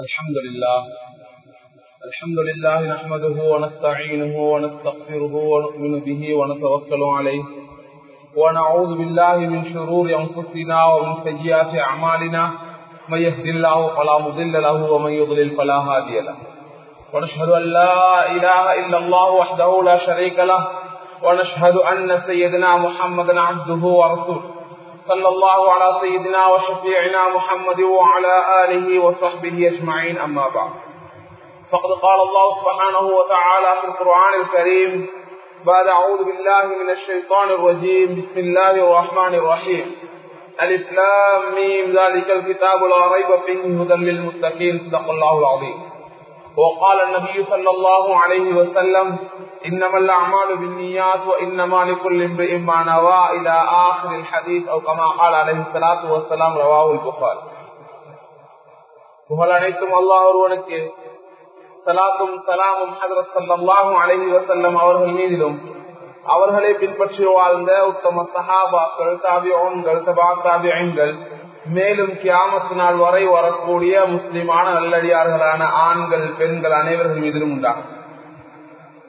الحمد لله. الحمد لله نحمده ونستعينه ونستغفره ونؤمن به ونتوكل عليه. ونعوذ بالله من شرور أنفسنا ومن سيئات أعمالنا. من يهد الله فلا مضل له ومن يضلل فلا هادي له. ونشهد أن لا إله إلا الله وحده لا شريك له. ونشهد أن سيدنا محمدا عبده ورسوله. صلى الله على سيدنا وشفيعنا محمد وعلى آله وصحبه أجمعين أما بعد. فقد قال الله سبحانه وتعالى في القرآن الكريم بعد أعوذ بالله من الشيطان الرجيم بسم الله الرحمن الرحيم. الإسلام ميم ذلك الكتاب لا ريب فيه هدى للمتقين صدق الله العظيم. وقال النبي صلى الله عليه وسلم إنما الأعمال بالنيات وإنما لكل امرئ ما نوى إلى آخر الحديث أو كما قال عليه الصلاة والسلام رواه البخاري புகழ் அனைத்தும் அல்லாஹ் ஒருவனுக்கு சலாத்தும் சலாமும் ஹதரத் சல்லாஹூ அலஹி வசல்லம் அவர்கள் மீதிலும் அவர்களை பின்பற்றி வாழ்ந்த உத்தம சஹாபாக்கள் தாபியோன்கள் சபா தாபியன்கள் மேலும் கியாமத்து நாள் வரை வரக்கூடிய முஸ்லிமான நல்லடியார்களான ஆண்கள் பெண்கள் அனைவர்கள் மீதிலும் உண்டாகும்.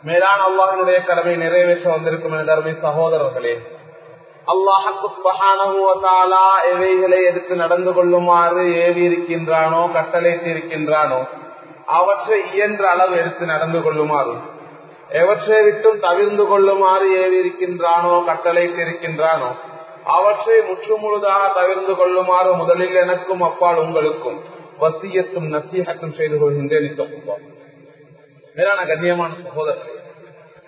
மேலான அல்லாஹனுடைய கடமை நிறைவேற்ற வந்திருக்கும் என சகோதரர்களே அல்லாஹாலா எவைகளை எடுத்து நடந்து கொள்ளுமாறு ஏவி இருக்கின்றானோ கட்டளைத்து இருக்கின்றானோ அவற்றை இயன்ற அளவு எடுத்து நடந்து கொள்ளுமாறு எவற்றை விட்டும் தவிர்ந்து கொள்ளுமாறு ஏவி இருக்கின்றானோ கட்டளைத்து இருக்கின்றானோ அவற்றை முற்றுமுழுதாக தவிர்ந்து கொள்ளுமாறு முதலில் எனக்கும் அப்பால் உங்களுக்கும் வசியத்தும் நசீகத்தும் செய்து கொள்கின்றேன் மேலான கண்ணியமான சகோதரர்களே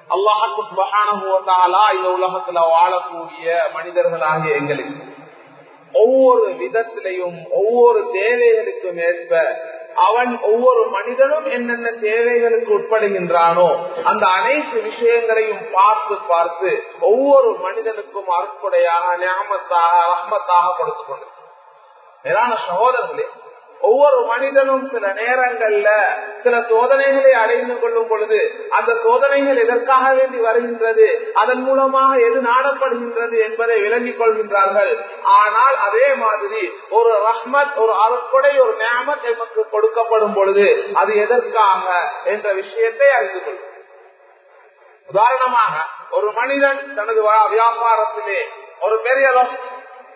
அல்லாஹு சுபகானா இந்த உலகத்துல வாழக்கூடிய மனிதர்களாகிய எங்களுக்கு ஒவ்வொரு விதத்திலையும் ஒவ்வொரு தேவைகளுக்கும் ஏற்ப அவன் ஒவ்வொரு மனிதனும் என்னென்ன தேவைகளுக்கு உட்படுகின்றானோ அந்த அனைத்து விஷயங்களையும் பார்த்து பார்த்து ஒவ்வொரு மனிதனுக்கும் அற்புடையாக ஞாபகத்தாக ரஹ்மத்தாக கொடுத்து கொண்டு மேலான சகோதரர்களே ஒவ்வொரு மனிதனும் சில நேரங்கள்ல சில சோதனைகளை அடைந்து கொள்ளும் பொழுது அந்த சோதனைகள் எதற்காக வேண்டி வருகின்றது? அதன் மூலமாக எது நாடப்படுகின்றது என்பதை விளங்கிக் கொள்கின்றார்கள். ஆனால் அதே மாதிரி ஒரு ரஹ்மத் ஒரு அறுப்படை ஒரு நியமத் எமக்கு கொடுக்கப்படும் பொழுது அது எதற்காக என்ற விஷயத்தை அறிந்து கொள்ளும். உதாரணமாக ஒரு மனிதன் தனது வியாபாரத்திலே ஒரு பெரிய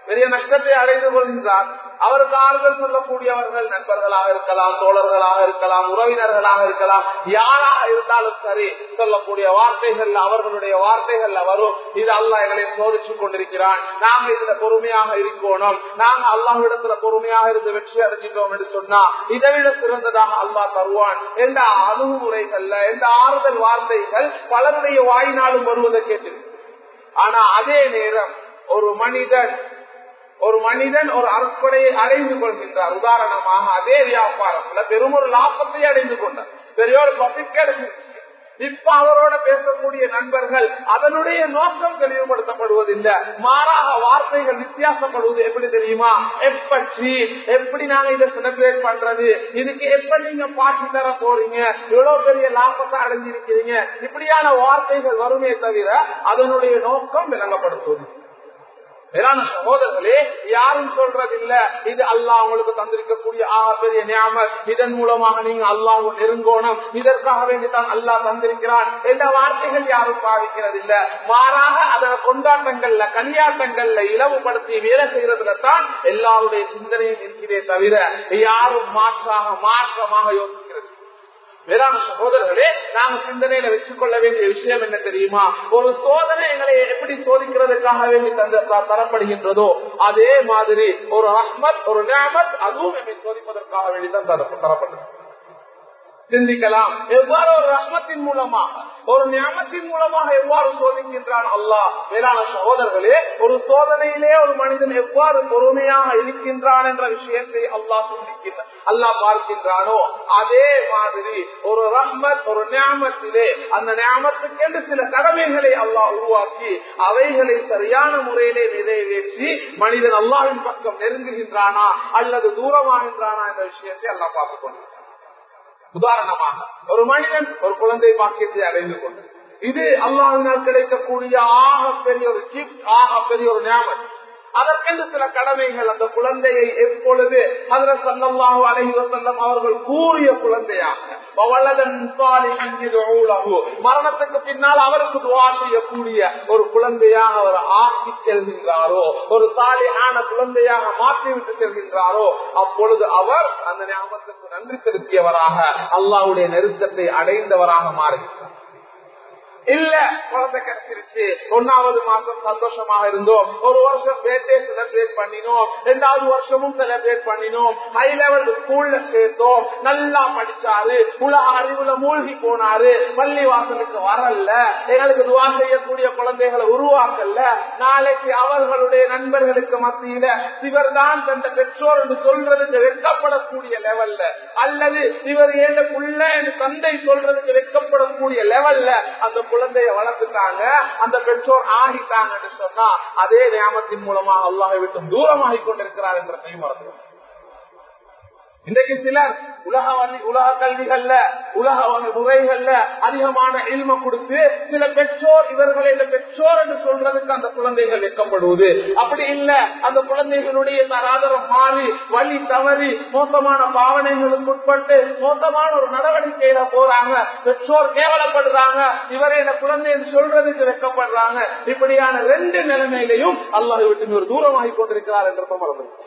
பெரிய நஷ்டத்தை அடைந்து கொள்கின்றார் அவருக்கு ஆறுதல் சொல்லக்கூடியவர்கள் நண்பர்களாக இருக்கலாம் தோழர்களாக இருக்கலாம் உறவினர்களாக இருக்கலாம் யாராக இருந்தாலும் சரி சொல்லக்கூடிய வார்த்தைகள் அவர்களுடைய வார்த்தைகள்ல வரும். இது அல்லா எங்களை சோதிச்சு கொண்டிருக்கிறான். நாங்க இதுல பொறுமையாக இருக்கணும். நாங்க அல்லாஹிடத்துல பொறுமையாக இருந்து வெற்றி அடைஞ்சிட்டோம் என்று சொன்னா இதை விட சிறந்ததாக அல்லாஹ் தருவான். எந்த அணுகுமுறைகள்ல எந்த ஆறுதல் வார்த்தைகள் பலருடைய வாயினாலும் வருவதை கேட்டு ஆனா அதே நேரம் ஒரு மனிதன் ஒரு மனிதன் ஒரு அற்படையை அடைந்து கொள்கின்றார். உதாரணமாக அதே வியாபாரத்துல பெரும் ஒரு லாபத்தை அடைந்து கொண்டார். பெரிய ஒரு பப்ளிக் கிடைச்சிருச்சு இப்ப அவரோட பேசக்கூடிய நண்பர்கள் அதனுடைய நோக்கம் தெளிவுபடுத்தப்படுவதில்லை மாறாக வார்த்தைகள் வித்தியாசப்படுவது எப்படி தெரியுமா? எப்படி எப்படி நாங்க இதை செலிபிரேட் பண்றது? இதுக்கு எப்படி நீங்க பாட்டு தர போறீங்க? இவ்வளவு பெரிய லாபத்தை அடைஞ்சிருக்கிறீங்க? இப்படியான வார்த்தைகள் வருமே தவிர அதனுடைய நோக்கம் விளங்கப்படுத்துவது மேலான சகோதரர்களே யாரும் சொல்றதில்ல. இது அல்லாஹ் உங்களுக்கு தந்திருக்கக்கூடிய ஆகப்பெரிய நியாம இதன் மூலமாக நீங்க அல்லாஹ் நெருங்கோணம். இதற்காக வேண்டித்தான் அல்லாஹ் தந்திருக்கிறான் என்ற வார்த்தைகள் யாரும் பாவிக்கிறது இல்ல மாறாக அதன கொண்டாட்டங்கள்ல கல்யாட்டங்கள்ல இலவுபடுத்தி வேலை செய்யறதுல தான் எல்லாருடைய சிந்தனையும் இருக்கிறதே தவிர யாரும் மாற்றாக மாற்றமாக யோசிக்கிறார் வேளாண் சகோதரர்களே நாம சிந்தனையில வச்சுக் கொள்ள வேண்டிய விஷயம் என்ன தெரியுமா? ஒரு சோதனை எங்களை எப்படி சோதிக்கிறதுக்காக வேண்டி தரப்படுகின்றதோ அதே மாதிரி ஒரு அஹ்மத் ஒரு நேமத் அதுவும் என்னை சோதிப்பதற்காக வேண்டி தான் தரப்படுது சிந்திக்கலாம். எவ்வாறு ஒரு ரஷ்மத்தின் மூலமாக ஒரு ஞாபகத்தின் மூலமாக எவ்வாறு சோதிக்கின்றான் அல்லாஹ்? மேலான சகோதரர்களே ஒரு சோதனையிலே ஒரு மனிதன் எவ்வாறு பொறுமையாக இருக்கின்றான் என்ற விஷயத்தை அல்லாஹ் சிந்திக்கின்றான் அல்லாஹ் பார்க்கின்றானோ அதே மாதிரி ஒரு ரஹ்மத் ஒரு ஞாபகத்திலே அந்த ஞாபகத்துக்கென்று சில கடமைகளை அல்லாஹ் உருவாக்கி அவைகளை சரியான முறையிலே நிறைவேற்றி மனிதன் அல்லாவின் பக்கம் நெருங்குகின்றானா அல்லது தூரமாகின்றானா என்ற விஷயத்தை அல்லாஹ் பார்த்துக் கொண்டான் உதாரணமாக ஒரு மனிதன் ஒரு குழந்தை பாக்கியத்தை அடைந்து கொண்டு இது அல்லாவினால் கிடைக்கக்கூடிய ஆகப்பெரிய பெரிய ஒரு கிஃப்ட் ஆக பெரிய ஒரு நியமன் அதற்கென்று சில கடமைகள் அந்த குழந்தையை எப்பொழுது அதில் சந்தமாக அலைஹி சந்தம் அவர்கள் கூறிய குழந்தையாக மரணத்துக்கு பின்னால் அவருக்கு துவா செய்யக்கூடிய ஒரு குழந்தையாக அவர் ஆக்கி செல்கின்றாரோ ஒரு சாலிஹான குழந்தையாக மாற்றிவிட்டு செல்கின்றாரோ அப்பொழுது அவர் அந்த ஞாபகத்துக்கு நன்றி செலுத்தியவராக அல்லாஹ்வுடைய நெருக்கத்தை அடைந்தவராக மாறுகிறார் இல்ல குழந்தை கிடைச்சிருச்சு. ஒன்னாவது மாசம் சந்தோஷமாக இருந்தோம். ஒரு வருஷம் பேட்டே செலிப்ரேட் பண்ணினோம். ரெண்டாவது வருஷமும் செலிப்ரேட் பண்ணினோம். ஹை லெவல் ஸ்கூல்ல சேர்த்தோம். நல்லா படிச்சாரு. உலக அறிவுல மூழ்கி போனாரு. பள்ளி வாசலுக்கு வரல எங்களுக்கு துவா செய்யக்கூடிய குழந்தைகளை உருவாக்கல நாளைக்கு அவர்களுடைய நண்பர்களுக்கு மத்தியில இவர் தான் தந்த பெற்றோர் என்று சொல்றதுக்கு வெட்கப்படக்கூடிய லெவல்ல அல்லது இவர் ஏன் புள்ள என்று தந்தை சொல்றதுக்கு வெட்கப்படக்கூடிய லெவல்ல அந்த குழந்தைய வளர்த்துட்டாங்க அந்த பெற்றோர் ஆகிட்டாங்கன்னு சொன்னா அதே நியமத்தின் மூலமாக அல்லாஹை விட்டு தூரமாகிக் கொண்டிருக்கிறார் என்ற கைமறந்து இன்றைக்கு சிலர் உலக உலக கல்விகள்ல உலக வகை முறைகள்ல அதிகமான இல்ம கொடுத்து சில பெற்றோர் இவர்களை இந்த பெற்றோர் என்று சொல்றதுக்கு அந்த குழந்தைகள் வெக்கப்படுவது அப்படி இல்ல அந்த குழந்தைகளுடைய தராதரம் மாறி வழி தவறி மோசமான பாவனைகளுக்கு உட்பட்டு மோசமான ஒரு நடவடிக்கையில போறாங்க. பெற்றோர் கேவலப்படுறாங்க. இவரை இந்த குழந்தை என்று சொல்றதுக்கு வெக்கப்படுறாங்க. இப்படியான ரெண்டு நிலைமையிலையும் அல்லாஹ் விட்டு ஒரு தூரமாகி கொண்டிருக்கிறார் என்று மறந்து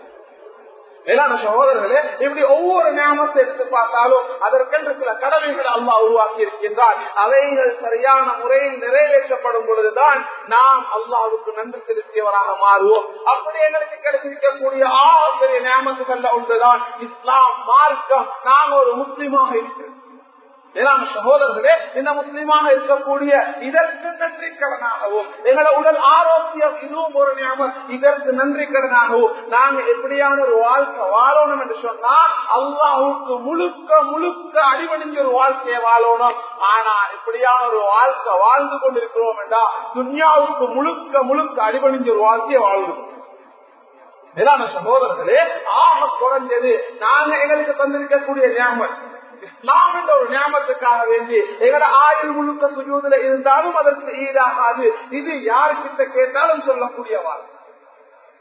மேலான சகோதரர்களே இப்படி ஒவ்வொரு நியமத்தை எடுத்து பார்த்தாலும் அதற்கென்று சில கடமைகள் அம்மா உருவாக்கி இருக்கின்றார் அவைகள் சரியான முறையில் நிறைவேற்றப்படும் பொழுதுதான் நாம் அல்லாவுக்கு நன்றி செலுத்தியவராக மாறுவோம். அப்படி எங்களுக்கு கிடைத்திருக்கக்கூடிய ஆசிரிய ஞாபகங்கள்ல ஒன்றுதான் இஸ்லாம் மார்க்கம். நாம் ஒரு முஸ்லீமாக இருக்கிறோம். மேலான சகோதரர்களே இந்த முஸ்லீமாக இருக்கக்கூடிய இதற்கு நன்றி கடனாகவும் எங்களை உடல் ஆரோக்கியம் இதுவும் ஒரு ஞாபகம் இதற்கு நன்றி கடனாகவும் நாங்க எப்படியான ஒரு வாழ்க்கை வாழணும் என்று சொன்னா அல்லாஹுக்கு முழுக்க முழுக்க அடிபணிஞ்ச ஒரு வாழ்க்கையை வாழணும். ஆனா இப்படியான ஒரு வாழ்க்கை வாழ்ந்து கொண்டிருக்கிறோம் என்றா துன்யாவுக்கு முழுக்க முழுக்க அடிபணிஞ்ச ஒரு வாழ்க்கையை வாழ்ந்து மேலான சகோதரர்களே ஆக குறைஞ்சது நாங்க எங்களுக்கு தந்திருக்கக்கூடிய ஞாபகம் இஸ்லாம் என்ற ஒரு ஞாபகத்துக்காக வேண்டி எங்கட ஆயுள் முழுக்க சுஜூதுல இருந்தாலும் அதற்கு ஈடாகாது இது யாருக்கிட்ட கேட்டாலும் சொல்லக்கூடிய வாழ்க்கை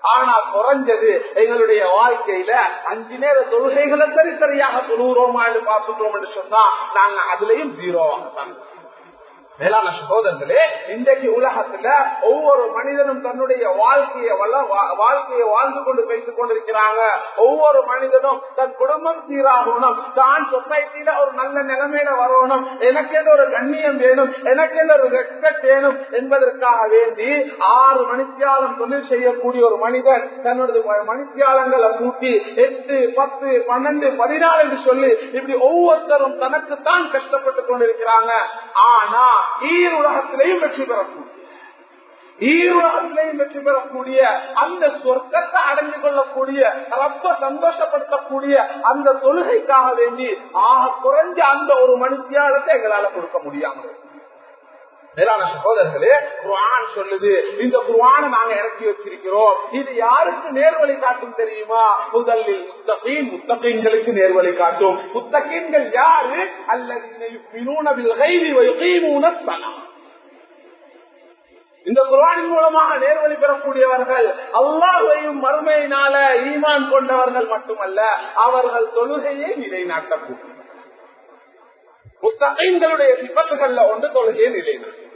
ஆனா குறைஞ்சது எங்களுடைய வாழ்க்கையில அஞ்சு நேர தொழுகைகளை சரி சரியாக தொழுகிறோமா என்று பார்த்துக்கிறோம் என்று சொன்னா நாங்க அதுலயும் ஜீரோவாக தான் மேலான சகோதரர்களே இன்றைக்கு உலகத்துல ஒவ்வொரு மனிதனும் தன்னுடைய வாழ்க்கையை வள வாழ்க்கையை வாழ்ந்து கொண்டு வைத்துக் கொண்டிருக்கிறாங்க. ஒவ்வொரு மனிதனும் தன் குடும்பம் சீராகணும் தான் சொசைட்டில ஒரு நல்ல நிலைமையில வரணும் எனக்கு ஒரு கண்ணியம் வேணும் எனக்கு ஒரு ரெஸ்பெக்ட் வேணும் என்பதற்காக வேண்டி ஆறு மணித்தியாலம் தொழில் செய்யக்கூடிய ஒரு மனிதன் தன்னுடைய மணித்தியாலங்களை கூட்டி எட்டு பத்து பன்னெண்டு பதினாலு என்று சொல்லி இப்படி ஒவ்வொருத்தரும் தனக்குத்தான் கஷ்டப்பட்டுக் கொண்டிருக்கிறாங்க. ஆனா ஈர் உலகத்திலையும் வெற்றி பெறக்கூடிய ஈருலகத்திலையும் வெற்றி பெறக்கூடிய அந்த சொர்க்கத்தை அடைந்து கொள்ளக்கூடிய ரொம்ப சந்தோஷப்படுத்தக்கூடிய அந்த தொழுகைக்காக வேண்டி ஆக குறைஞ்ச அந்த ஒரு மனுஷியாலத்தை எங்களால கொடுக்க முடியாமல் மேலான சகோதரர்களே குர்ஆன் சொல்லுது. இந்த குர்ஆனை நாங்க இறக்கி வச்சிருக்கிறோம். இது யாருக்கு நேர்வழி காட்டும் தெரியுமா? முதலில் முத்தகீன் முத்தகீன்களுக்கு நேர்வழி காட்டும். முத்தகீன்கள் யாரு? அல்லது இந்த குரானின் மூலமாக நேர்வழி பெறக்கூடியவர்கள் அல்லாஹையும் மறுமையினால ஈமான் கொண்டவர்கள் மட்டுமல்ல அவர்கள் தொழுகையை நிலைநாட்டக்கூடிய முத்தகைங்களுடைய விபத்துகள்ல ஒன்று தொழுகையை நிலைநாட்டும்.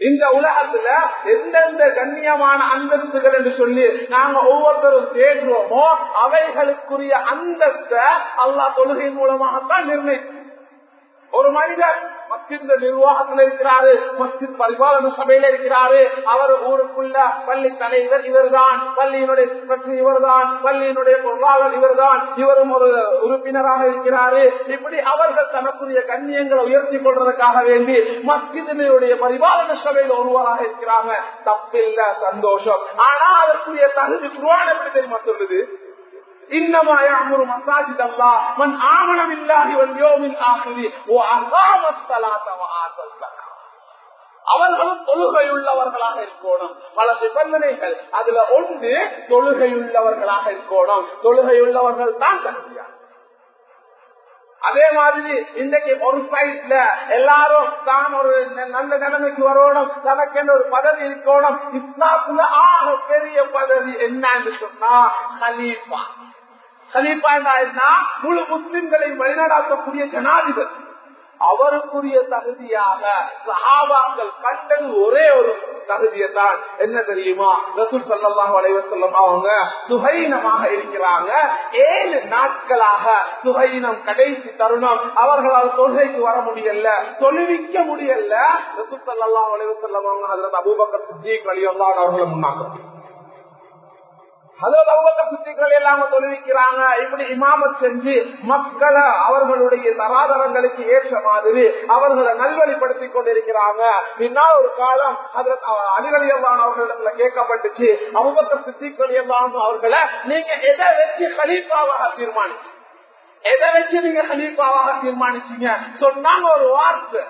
இந்த உலகத்துல எந்தெந்த கண்ணியமான அந்தஸ்துகள் என்று சொல்லி நாங்க ஒவ்வொருத்தரும் தேடுறோமோ அவைகளுக்குரிய அந்தஸ்த அல்லா தொழுகை மூலமாகத்தான் நிர்ணயிக்கும் ஒரு மனிதர் மஸ்ஜித் நிர்வாகத்தில் இருக்கிறாரு மஸ்ஜித் பரிபாலன சபையில இருக்கிறாரு. அவர் ஊருக்குள்ள பள்ளி தலைவர் இவர்தான் பள்ளியினுடைய செக்ரட்டரி இவர்தான் பள்ளியினுடைய பொருளாளர் இவர்தான் இவரும் ஒரு உறுப்பினராக இருக்கிறாரு. இப்படி அவர்கள் தனக்குரிய கண்ணியங்களை உயர்த்தி கொள்றதுக்காக வேண்டி மஸ்ஜிதினுடைய பரிபாலன சபையில ஒருவராக இருக்கிறாங்க. தப்பில்ல சந்தோஷம். ஆனா அதற்குரிய தகுதி குருவான எப்படி தெரியுமா சொல்லுது? إنما يعمر مساجد الله من آمن بالله واليوم الآخر وأقام الصلاة وآتى الزكاة அவர்களும் தொழுகையுள்ளவர்களாக இருக்கணும் பல நிபந்தனைகள் அதுல ஒன்று தொழுகையுள்ளவர்களாக இருக்கணும் தொழுகையுள்ளவர்கள் தான் தகுதியார் அதே மாதிரி இன்றைக்கு ஒரு சைட்ல எல்லாரும் தான் ஒரு நல்ல நிலைமைக்கு வரணும் தனக்கென்று ஒரு பதவி இருக்கணும் இஸ்லாத்துல ஆக பெரிய பதவி என்னன்னு சொன்னா ஹலீஃபா ஹலீஃபா என்ன முழு முஸ்லிம்களை வழிநடாத்தக்கூடிய ஜனாதிபதி. அவருக்குரிய தகுதியாக சஹாபாக்கள் கண்டது ஒரே ஒரு தகுதியை தான் என்ன தெரியுமா? ரசூல் சல்லாஹ் அலைவசல்லம் அவங்க சுகைனமாக இருக்கிறாங்க. ஏழு நாட்களாக சுகைனம் கடைசி தருணம். அவர்களால் தொழுகைக்கு வர முடியல தொழுவிக்க முடியல. ரசூல் சல்லாஹ் அலைவசல்லம் அவங்க அதில் அபூபக்கர் சித்திக் வழியெல்லாம் அவர்களை முன்னாக்க அதோட அவங்க சுத்திகள் எல்லாம் தொழுவிக்கிறாங்க இப்படி இமாமத் செஞ்சு மக்களை அவர்களுடைய தராதரங்களுக்கு ஏற்ற மாதிரி அவர்களை நல்வழிப்படுத்திக் கொண்டிருக்கிறாங்க. பின்னால் ஒரு காலம் அதுல அலிவலியல்லான் அவர்களிடத்துல கேட்கப்பட்டுச்சு. அவங்க சித்திகள் எல்லாம் அவர்களை நீங்க எதை வச்சு கலீஃபாவாக தீர்மானிச்சு? எதை வச்சு நீங்க கலீஃபாவாக தீர்மானிச்சீங்க? சொன்னாங்க ஒரு வார்த்தை.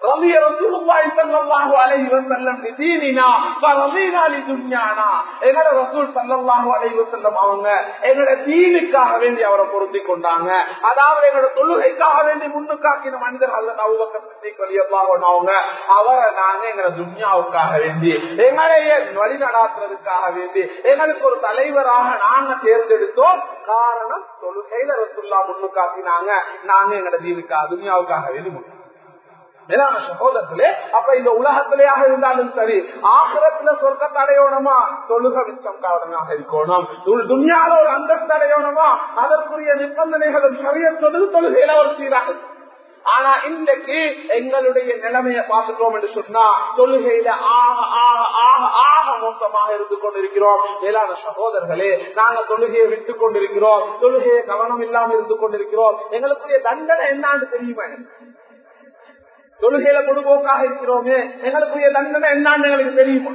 رضي رسول الله صلى الله عليه وسلم بديننا فرضينا لدنيانا எங்கட ரசூல் ஸல்லல்லாஹு அலைஹி வஸல்லம் அவங்க எங்கட தீனுக்காக வேண்டி அவரை பொருந்தி கொண்டாங்க அதாவது எங்கட தொழுகைக்காக வேண்டி முன்னுக்காக்கின மனிதர் ஹஜ்ரத் அபூபக்கர் சித்திக் ரலியல்லாஹு அன்ஹு அவங்க அவரை நாங்க எங்கட துன்யாவுக்காக வேண்டி எங்களைய வழி நடாத்துறதுக்காக வேண்டி எங்களுக்கு ஒரு தலைவராக நாங்க தேர்ந்தெடுத்தோம் காரணம் தொழுகையில ரசூல்லா முன்னுக்காக்கினாங்க நாங்க எங்கட தீனுக்காக துன்யாவுக்காக வேண்டி முன்னோம் மேலான சகோதரர்களே அப்ப இந்த உலகத்திலேயாக இருந்தாலும் சரி ஆசிரத்துல சொர்க்கத்தை அடையணுமா? தொழுக மிச்சம் காரணமாக இருக்கணும் துன்யால ஒரு அந்தஸ்து அடையணுமா? அதற்குரிய நிபந்தனைகளும் சரிய தொழுது தொழுகையில ஒரு சீராக ஆனா இன்றைக்கு எங்களுடைய நிலைமையை பார்த்துட்டோம் என்று சொன்னா தொழுகையில ஆக ஆக ஆக ஆக மோசமாக இருந்து கொண்டிருக்கிறோம். மேலான சகோதரர்களே நாங்க தொழுகையை விட்டு கொண்டிருக்கிறோம். தொழுகையை கவனம் இல்லாமல் இருந்து கொண்டிருக்கிறோம். எங்களுக்குரிய தண்டனை என்னான்னு தெரியுமா? தொழுகையில பொதுபோக்காக இருக்கிறோமே எங்களுக்குரிய தண்டனை என்னன்னு எங்களுக்கு தெரியுமா?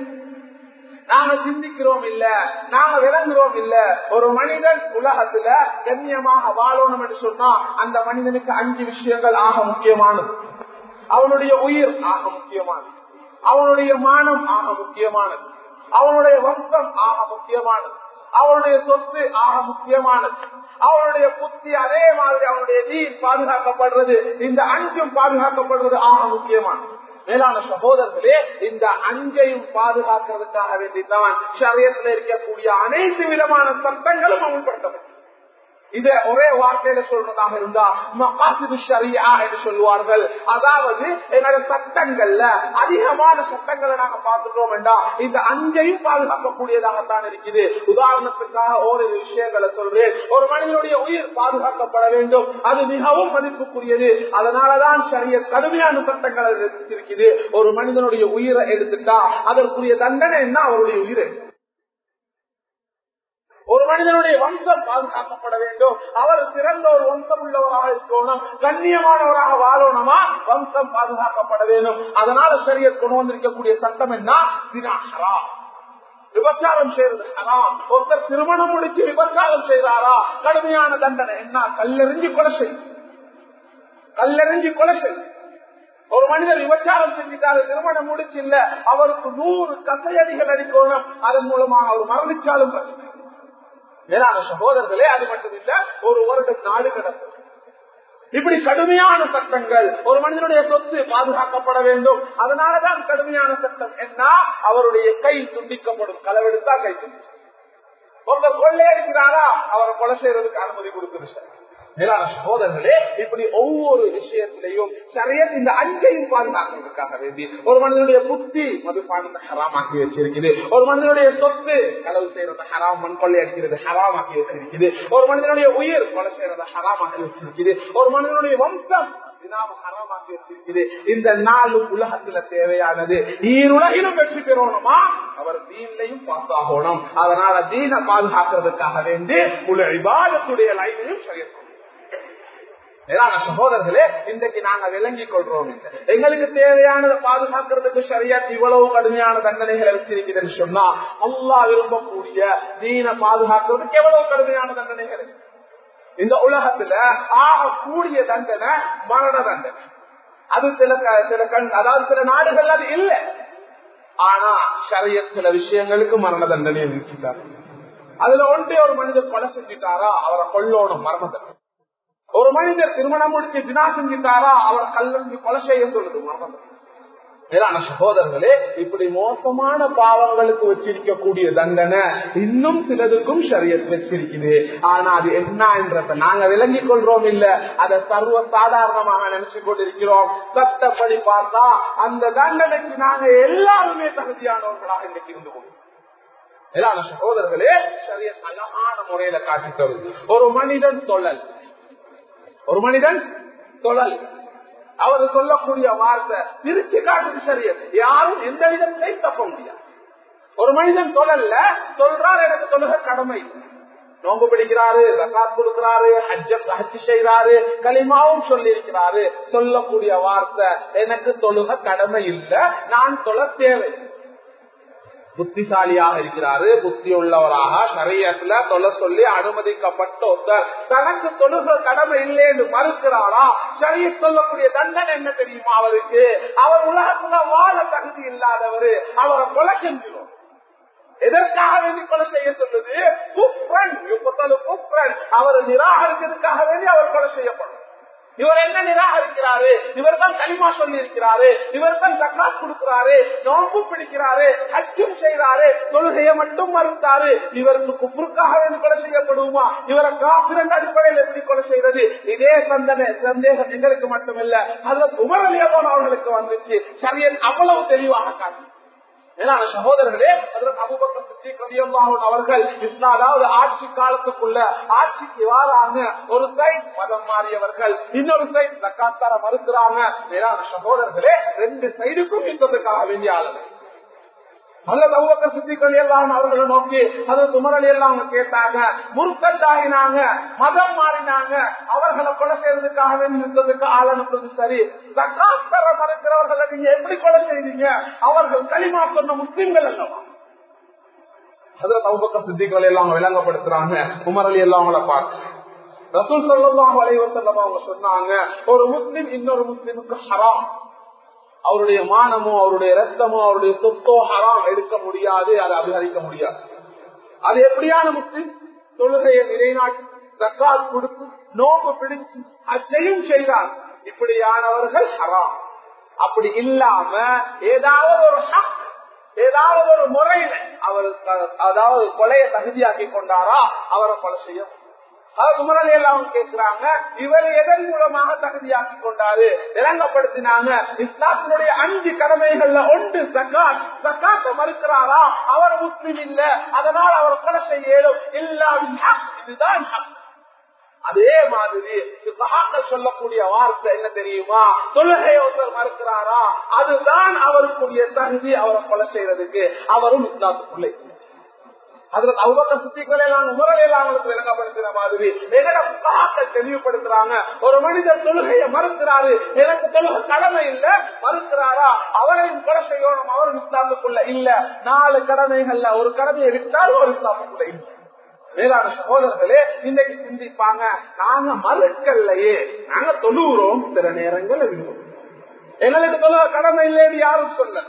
நாங்க சிந்திக்கிறோம் இல்ல நாங்க விளங்குறோம் இல்ல ஒரு மனிதன் உலகத்துல கண்ணியமாக வாழணும் என்று சொன்னா அந்த மனிதனுக்கு அஞ்சு விஷயங்கள் ஆக முக்கியமானது. அவனுடைய உயிர் ஆக முக்கியமானது. அவனுடைய மானம் ஆக முக்கியமானது. அவனுடைய வம்சம் ஆக முக்கியமானது. அவருடைய சொத்து ஆக முக்கியமானது. அவருடைய புத்தி அதே மாதிரி அவருடைய நீர் பாதுகாக்கப்படுறது இந்த அஞ்சும் பாதுகாக்கப்படுறது ஆக முக்கியமானது. மேலான சகோதரர்களே இந்த அஞ்சையும் பாதுகாக்கிறதுக்காக வேண்டித்தான் சரியத்தில் இருக்கக்கூடிய அனைத்து விதமான சட்டங்களும் அமல்படுத்தப்படும் இத ஒரே வார்த்தையில சொல்றதாக இருந்தா மகாசிது ஷரியா என்று சொல்லுவார்கள். அதாவது என்னோட சட்டங்கள்ல அதிகமான சட்டங்களை நாங்க பார்த்துட்டோம் என்றா இந்த அஞ்சையும் பாதுகாக்கக்கூடியதாகத்தான் இருக்குது. உதாரணத்துக்காக ஓரிரு விஷயங்களை சொல்றேன். ஒரு மனிதனுடைய உயிர் பாதுகாக்கப்பட வேண்டும். அது மிகவும் மதிப்புக்குரியது. அதனாலதான் சரிய கடுமையான சட்டங்களை இருக்குது. ஒரு மனிதனுடைய உயிரை எடுத்துட்டா அதற்குரிய தண்டனை என்ன? அவருடைய உயிரை. ஒரு மனிதனுடைய வம்சம் பாதுகாக்கப்பட வேண்டும். அவர் சிறந்த ஒரு வம்சம் உள்ளவராக இருக்கணும். கண்ணியமானவராக வாழணுமா? வம்சம் பாதுகாக்கப்பட வேண்டும். அதனால சரிய கொண்டு வந்திருக்கக்கூடிய சட்டம் என்ன? தினாஹரா விபச்சாரம் செய்யறது ஹராம். ஒருத்தர் திருமணம் முடிச்சு விபச்சாரம் செய்தாரா? கடுமையான தண்டனை. என்ன? கல்லெறிஞ்சு கொலை செய். கல்லெறிஞ்சு கொலை ஒரு மனிதர் விபச்சாரம் செஞ்சுட்டாரு திருமணம் முடிச்சு இல்ல அவருக்கு நூறு கசையடிகள் அடிக்கணும். அதன் மூலமாக அவர் மரணிச்சாலும் பிரச்சனை மேலான சகோதரர்களே அது மட்டும் இல்ல ஒரு வருடம் நாடு கிடக்கும். இப்படி கடுமையான சட்டங்கள் ஒரு மனிதனுடைய சொத்து பாதுகாக்கப்பட வேண்டும். அதனாலதான் கடுமையான சட்டம். என்ன அவருடைய கை துண்டிக்கப்படும். களவெடுத்தா கை துண்டிக்கும். ஒருத்தர் கொள்ளையடிக்கிறாரா அவரை கொலை செய்யறதுக்கு அனுமதி கொடுக்குது மேலான சகோதரர்களே இப்படி ஒவ்வொரு விஷயத்திலையும் சரியா இந்த அஞ்சையும் பாதுகாக்கிறதுக்காக வேண்டி. ஒரு மனிதனுடைய புத்தி மதுபானத்தை ஹராமாக்கி வச்சிருக்குது. ஒரு மனிதனுடைய சொத்து களவு செய்யறது ஹராம் மண் கொள்ளை அடிக்கிறது ஹராமாக்கி வச்சிருக்குது. ஒரு மனிதனுடைய உயிர் கொலை செய்யறது ஹராமாக்கி வச்சிருக்குது. ஒரு மனிதனுடைய வம்சம் ஹராமாக்கி வச்சிருக்குது. இந்த நாலு உலகத்துல தேவையானது ஈருலகிலும் வெற்றி பெறணுமா? அவர் தீன்லையும் பாஸ் ஆகணும் அதனால தீனை பாதுகாக்கிறதுக்காக வேண்டி உள்ள விவாதத்துடைய லைனையும் சரியா மேலான சகோதரர்களே இன்றைக்கு நாங்க விளங்கிக் கொள்றோம். எங்களுக்கு தேவையானதை பாதுகாக்கிறதுக்கு சரியா இவ்வளவு கடுமையான தண்டனைகளை வச்சிருக்கிறதுன்னு சொன்னா அல்லா விரும்பக்கூடிய தீன பாதுகாக்கிறதுக்கு எவ்வளவு கடுமையான தண்டனைகள்? இந்த உலகத்துல ஆக கூடிய தண்டனை மரண தண்டனை. அது சில சில கண் அதாவது சில நாடுகள் அது இல்லை. ஆனா சரிய சில விஷயங்களுக்கு மரண தண்டனை விதிச்சுட்டாரு அதுல ஒன்றே ஒரு மனிதர் கொலை செஞ்சுட்டாரா அவரை கொல்லணும் மரண தண்டனை. ஒரு மனிதர் திருமணம் முடிச்சு தினா செஞ்சுட்டாரா அவர் கல்லஞ்சு கொலை செய்ய சொல்லுது. மரணம் மேலான சகோதரர்களே இப்படி மோசமான பாவங்களுக்கு வச்சிருக்கக்கூடிய தண்டனை இன்னும் சிலதுக்கும் சரியத் வச்சிருக்குது. ஆனா அது என்ன என்றத நாங்க விளங்கிக் கொள்றோம் இல்ல. அதை சர்வ சாதாரணமாக நினைச்சு கொண்டிருக்கிறோம். சட்டப்படி பார்த்தா அந்த தண்டனைக்கு நாங்க எல்லாருமே தகுதியானவர்களாக இன்னைக்கு இருந்து கொள்வோம் மேலான சகோதரர்களே சரிய அழகான முறையில காட்டி தருது ஒரு மனிதன் தொழல். ஒரு மனிதன் தொழல். அவர் சொல்லக்கூடிய வார்த்தை பிரிச்சு காட்டுக்கு சரியது. யாரும் எந்த விதத்திலையும் தப்ப முடியாது. ஒரு மனிதன் தொழல்ல சொல்றாரு எனக்கு தொழுக கடமை. நோம்பு பிடிக்கிறாரு ரசாத் கொடுக்கிறாரு ஹஜ்ஜ ஹஜ் செய்யறாரு களிமாவும் சொல்லி இருக்கிறாரு சொல்லக்கூடிய வார்த்தை எனக்கு தொழுக கடமை இல்லை நான் தொழ தேவை புத்திசாலியாக இருக்கிறாரு புத்தி உள்ளவராக சரியத்துல தொலை சொல்லி அனுமதிக்கப்பட்ட ஒருத்தர் தனக்கு தொழுக கடமை இல்லைன்னு மறுக்கிறாரா? சரிய சொல்லக்கூடிய தண்டனை என்ன தெரியுமா அவருக்கு? அவர் உலகத்துல வாழ தகுதி இல்லாதவரு. அவரை கொலை செஞ்சிடும் எதற்காக வேண்டி கொலை செய்ய சொல்லுது? குஃப்ரன் முப்பத்தொரு குஃப்ரன். அவர் நிராகரிக்கிறதுக்காக வேண்டி அவர் கொலை செய்யப்படும். இவர் என்ன நிராகரிக்கிறாரு. இவர் தான் களிமா சொல்லி இருக்கிறாரு இவர் தான் சக்காஸ் கொடுக்கிறாரு. நோம்பு பிடிக்கிறாரு. அச்சும் செய்யறாரு தொழுகையை மட்டும் மறுத்தாரு. இவருக்கு குப்புக்காக கொலை செய்யப்படுவோமா இவரை காப்பிரண்ட அடிப்படையில் எப்படி கொலை செய்யறது இதே சந்தனை சந்தேகம் எங்களுக்கு மட்டுமில்ல. அதுல உமரலியா அவர்களுக்கு வந்துச்சு. சரியன் அவ்வளவு தெளிவாக காட்டு மேலான சகோதரர்களே அபுபக்கர் சித்திக் ரலியல்லாஹு அவர்கள் இஸ்லாம் அதாவது ஆட்சி காலத்துக்குள்ள ஆட்சிக்கு வாராங்க. ஒரு சைட் மதம் மாறியவர்கள் இன்னொரு சைட் தக்காத்தார மறுக்கிறாங்க. மேலான சகோதரர்களே ரெண்டு சைடுக்கும் இன்பத்துக்காக வேண்டிய ஆளுங்க அல்லது அவ்வக்கர் சித்திகள் எல்லாம் அவர்களை நோக்கி அது துமரல் எல்லாம் அவங்க கேட்டாங்க முருக்கத்தாகினாங்க மதம் மாறினாங்க அவர்களை கொலை செய்யறதுக்காக வேண்டியதுக்கு ஆள் அனுப்புறது சரி. சக்காத்தர மறுக்கிறவர்களை நீங்க எப்படி கொலை செய்வீங்க அவர்கள் களிமா சொன்ன முஸ்லிம்கள் அல்லவா? அதுல அவ்வக்கர் சித்திகள் எல்லாம் விளங்கப்படுத்துறாங்க குமரலி எல்லாம் அவங்கள பார்த்து. ரசூல் சொல்லலாம் வலைவசல்லம் அவங்க சொன்னாங்க ஒரு முஸ்லிம் இன்னொரு முஸ்லிமுக்கு ஹராம். அவருடைய மானமோ அவருடைய ரத்தமோ அவருடைய சொத்தோ ஹராம் எடுக்க முடியாது அதை அபகரிக்க முடியாது. அது எப்படியான முஸ்லிம்? தொழுகையை நிலைநாட்டு தக்கால் கொடுத்து நோம்பு பிடிச்சு அச்சையும் செய்தார். இப்படியானவர்கள் ஹராம். அப்படி இல்லாம ஏதாவது ஒரு ஹக் ஏதாவது ஒரு முறையில அவர் அதாவது கொலையை தகுதியாக்கி கொண்டாரா? அவரை கொலை செய்ய குமரலை எல்லாம் கேட்கிறாங்க இவர் எதன் மூலமாக தகுதியாக்கி கொண்டாரு? விளங்கப்படுத்தினாங்க இஸ்லாத்தினுடைய அஞ்சு கடமைகள்ல ஒன்று சக்காத் சக்காத்த மறுக்கிறாரா? அவர் முஸ்லிம் இல்ல. அதனால் அவர் கொலை செய்ய இயலும். இல்லாவின் இதுதான் அதே மாதிரி சகாக்கள் சொல்லக்கூடிய வார்த்தை என்ன தெரியுமா? தொழுகை ஒருத்தர் மறுக்கிறாரா? அதுதான் அவருக்குரிய தகுதி அவரை கொலை செய்யறதுக்கு. அவரும் இஸ்லாத்துக்குள்ளே அதுல அவங்க சுத்திகள் எல்லாம் உமரல் எல்லாம் அவங்களுக்கு விளங்கப்படுத்துற மாதிரி எங்களை தெளிவுபடுத்துறாங்க. ஒரு மனிதர் தொழுகையை மறுக்கிறாரு. எனக்கு தொழுகை கடமை இல்ல. மறுக்கிறாரா? அவரையும் கொலை செய்யணும் அவரும் இஸ்லாமுக்குள்ள இல்ல. நாலு கடமைகள்ல ஒரு கடமையை விட்டால் ஒரு இஸ்லாமுக்குள்ள இல்லை. வேளாண் சகோதரர்களே இன்னைக்கு சிந்திப்பாங்க. நாங்க மறுக்கல்லையே நாங்க தொழுகிறோம். சில நேரங்கள் எங்களுக்கு தொழுக கடமை இல்லைன்னு யாரும் சொல்ல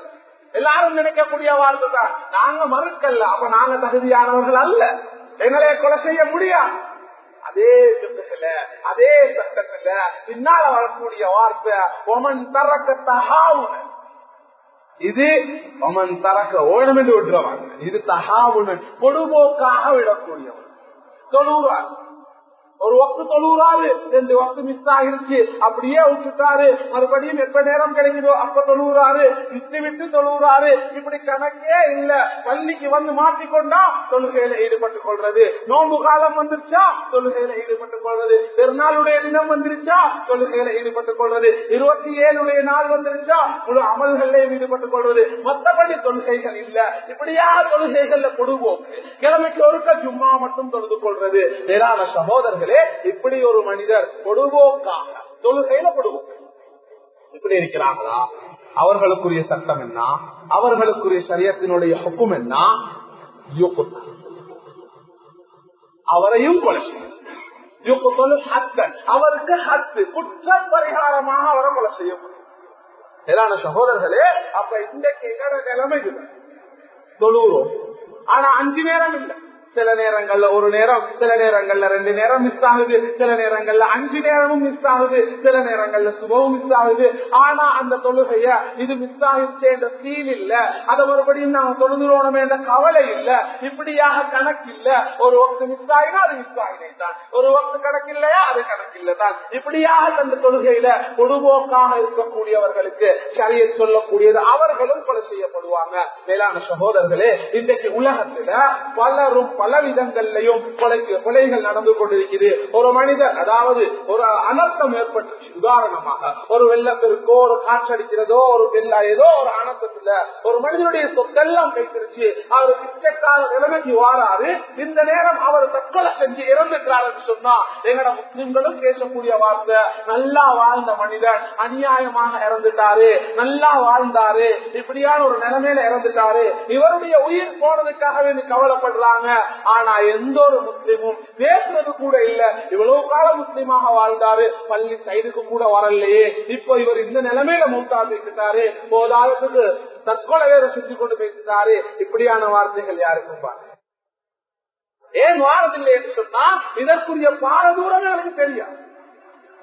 எல்லாரும் நினைக்கக்கூடிய வார்த்தை தான். நாங்க மறுக்கல்ல. அப்ப நாங்க தகுதியானவர்கள் அல்ல. எங்களை கொலை செய்ய முடியாது. அதே சுத்தத்துல அதே சட்டத்துல பின்னால வரக்கூடிய வார்த்தை ஒமன் தரக்க தகாவுன இது ஒமன் தரக்க ஓணம் என்று விட்டுருவாங்க. இது தகாவுனன் பொடுபோக்காக விடக்கூடியவன் தொழுவாங்க ஒரு ஒக்கு தொழுவுறாரு ரெண்டு ஒக்கு மிஸ் ஆகிருச்சு அப்படியே விட்டுட்டாரு. மறுபடியும் எப்ப நேரம் கிடைக்குதோ அப்ப தொழுகிறாரு விட்டு விட்டு தொழுவுறாரு இப்படி கணக்கே இல்ல. பள்ளிக்கு வந்து மாட்டிக்கொண்டா தொழுகையில ஈடுபட்டுக் கொள்றது. நோம்பு காலம் வந்துருச்சா? தொழுகையில ஈடுபட்டுக் கொள்றது பெருநாளுடைய தினம் வந்துருச்சா? தொழுகையில ஈடுபட்டுக் கொள்வது. இருபத்தி ஏழுடைய நாள் வந்துருச்சா? முழு அமல்கள்லையும் ஈடுபட்டுக் கொள்வது. மற்றபடி தொழுகைகள் இல்ல. இப்படியா தொழுகைகள்ல கொடுவோம் கிழமைக்கு ஒருக்க சும்மா மட்டும் தொழுது கொள்றது மேலான சகோதரர்கள் இப்படி ஒரு மனிதர் பொடுவோக்காக தொழுகையில பொடுவோம் இப்படி இருக்கிறாங்களா? அவர்களுக்குரிய சட்டம் என்ன? அவர்களுக்குரிய சரியத்தினுடைய ஹொக்கும் என்ன? அவரையும் கொலை அவருக்கு ஹத்து. குற்ற பரிகாரமாக அவரை கொலை செய்யும். ஏதான சகோதரர்களே அப்ப இன்றைக்கு நிலைமை தொழுகிறோம். ஆனா அஞ்சு நேரம் இல்லை. சில நேரங்கள்ல ஒரு நேரம் சில நேரங்கள்ல ரெண்டு நேரம் மிஸ் ஆகுது. சில நேரங்கள்ல அஞ்சு நேரமும் மிஸ் ஆகுது. சில நேரங்கள்ல சுபமும் மிஸ் ஆகுது. ஆனா அந்த தொழுகைய இது மிஸ் ஆகிடுச்சு என்ற சீல் இல்ல. அதை மறுபடியும் நாங்க தொழுதுறோம் என்ற கவலை இல்ல. இப்படியாக கணக்கு இல்ல. ஒரு வக்து மிஸ் ஆகினா அது மிஸ் ஆகினே தான் ஒரு வக்து கணக்கு இல்லையா அது கணக்கு இல்ல தான் இப்படியாக அந்த தொழுகையில பொதுபோக்காக இருக்கக்கூடியவர்களுக்கு சரிய சொல்லக்கூடியது அவர்களும் கொலை செய்யப்படுவாங்க. மேலான சகோதரர்களே இன்றைக்கு உலகத்துல பலரும் பல விதங்கள்லயும் கொலைக்கு கொலைகள் நடந்து கொண்டிருக்கிறது ஒரு மனிதர் அதாவது ஒரு அனர்த்தம் ஏற்பட்டுச்சு. உதாரணமாக ஒரு வெள்ளப்பெருக்கோ ஒரு காற்றடிக்கிறதோ ஒரு வெள்ள ஏதோ ஒரு அனர்த்தத்துல ஒரு மனிதனுடைய சொத்தெல்லாம் கைத்திருச்சு அவர் பிச்சைக்கார நிலைமைக்கு வாராரு. இந்த நேரம் அவர் தற்கொலை செஞ்சு இறந்துட்டாருன்னு சொன்னா எங்கட முஸ்லிம்களும் பேசக்கூடிய வார்த்தை நல்லா வாழ்ந்த மனிதன் அநியாயமாக இறந்துட்டாரு நல்லா வாழ்ந்தாரு இப்படியான ஒரு நிலைமையில இறந்துட்டாரு. இவருடைய உயிர் போனதுக்காக கவலைப்படுறாங்க. ஆனா எந்த ஒரு முஸ்லிமும் பேசுறது கூட இல்ல. இவ்வளவு காலம் முஸ்லிமாக வாழ்ந்தாரு. பள்ளி சைடுக்கு கூட வரலையே. இப்போ இவர் இந்த நிலைமையில மூத்தா பேசிட்டாரு தற்கொலை வேற சுத்தி கொண்டு பேசிட்டாரு இப்படியான வார்த்தைகள் யாருக்கும் பாருங்க. ஏன் வாரதில்லை என்று சொன்னா இதற்குரிய பாரதூரம் எனக்கு தெரியாது.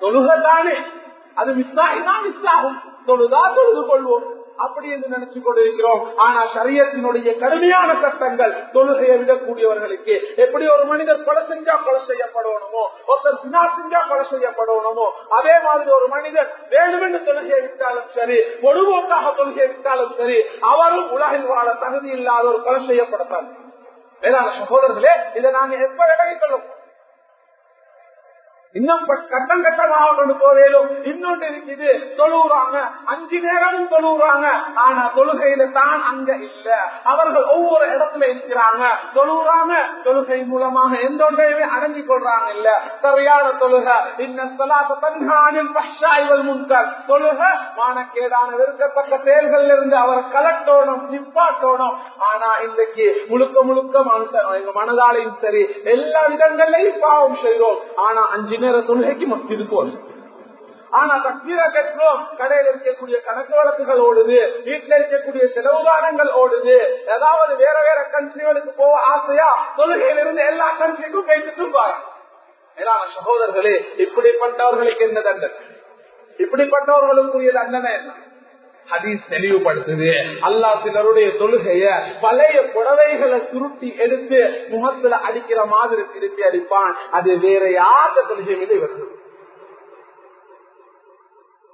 தொழுகத்தானே அது மிஸ் ஆகிதான் மிஸ் ஆகும் தொழுதா தொழுது கொள்வோம். அப்படி என்று நினைச்சு கொண்டிருக்கிறோம். ஆனா சரியத்தினுடைய கடுமையான சட்டங்கள் தொழுகையை விடக்கூடியவர்களுக்கு எப்படி ஒரு மனிதர் கொலை செஞ்சா கொலை செய்யப்படணுமோ ஒருத்தர் தினா செஞ்சா கொலை செய்யப்படணுமோ அதே மாதிரி ஒரு மனிதர் வேணுமென்று தொழுகையை விட்டாலும் சரி பொதுவோக்காக தொழுகையை விட்டாலும் சரி அவரும் உலகில் வாழ தகுதி இல்லாத ஒரு கொலை செய்யப்படத்தான். வேளாண் சகோதரர்களே இதை நாங்க எப்ப விலகிக் கொள்ளும்? இன்னும் கட்டம் கட்டமாக கொண்டு போவேலும் இன்னொன்று இருக்குது தொழுவுறாங்க. அஞ்சு நேரமும் தொழுவுறாங்க. ஆனா தொழுகையில தான் அங்க இல்ல. அவர்கள் ஒவ்வொரு இடத்துல இருக்கிறாங்க. தொழுவுறாங்க தொழுகை மூலமாக எந்த ஒன்றையுமே அடங்கி கொள்றாங்க இல்ல. சரியான தொழுக. இன்னும் முன்கர். தொழுக மானக்கேடான வெறுக்கப்பட்ட செயல்கள் இருந்து அவர் கலட்டோணும் நிப்பாட்டோணும். ஆனா இன்றைக்கு முழுக்க முழுக்க மனச மனதாலையும் சரி எல்லா விதங்கள்லையும் பாவம் செய்வோம் ஆனா அஞ்சு நேர தொழுகைக்கு மஸ்ஜிதுக்கு வரும் ஆனா தக்மீரா கட்டுறோம் கடையில் இருக்கக்கூடிய கணக்கு வழக்குகள் ஓடுது வீட்டில் இருக்கக்கூடிய செலவுதானங்கள் ஓடுது ஏதாவது வேற வேற கண்ட்ரிகளுக்கு போக ஆசையா தொழுகையிலிருந்து எல்லா கண்ட்ரிக்கும் போயிட்டு திரும்பாரு சகோதரர்களே இப்படிப்பட்டவர்களுக்கு என்ன தண்டனை? இப்படிப்பட்டவர்களுக்குரிய தண்டனை என்ன? ஹதீஸ் தெளிவுபடுத்துது. அல்லா சிலருடைய தொழுகைய பழைய புடவைகளை சுருட்டி எடுத்து முகத்துல அடிக்கிற மாதிரி திருப்பி அடிப்பான். அது வேற யார தொழுகை மீது வருது?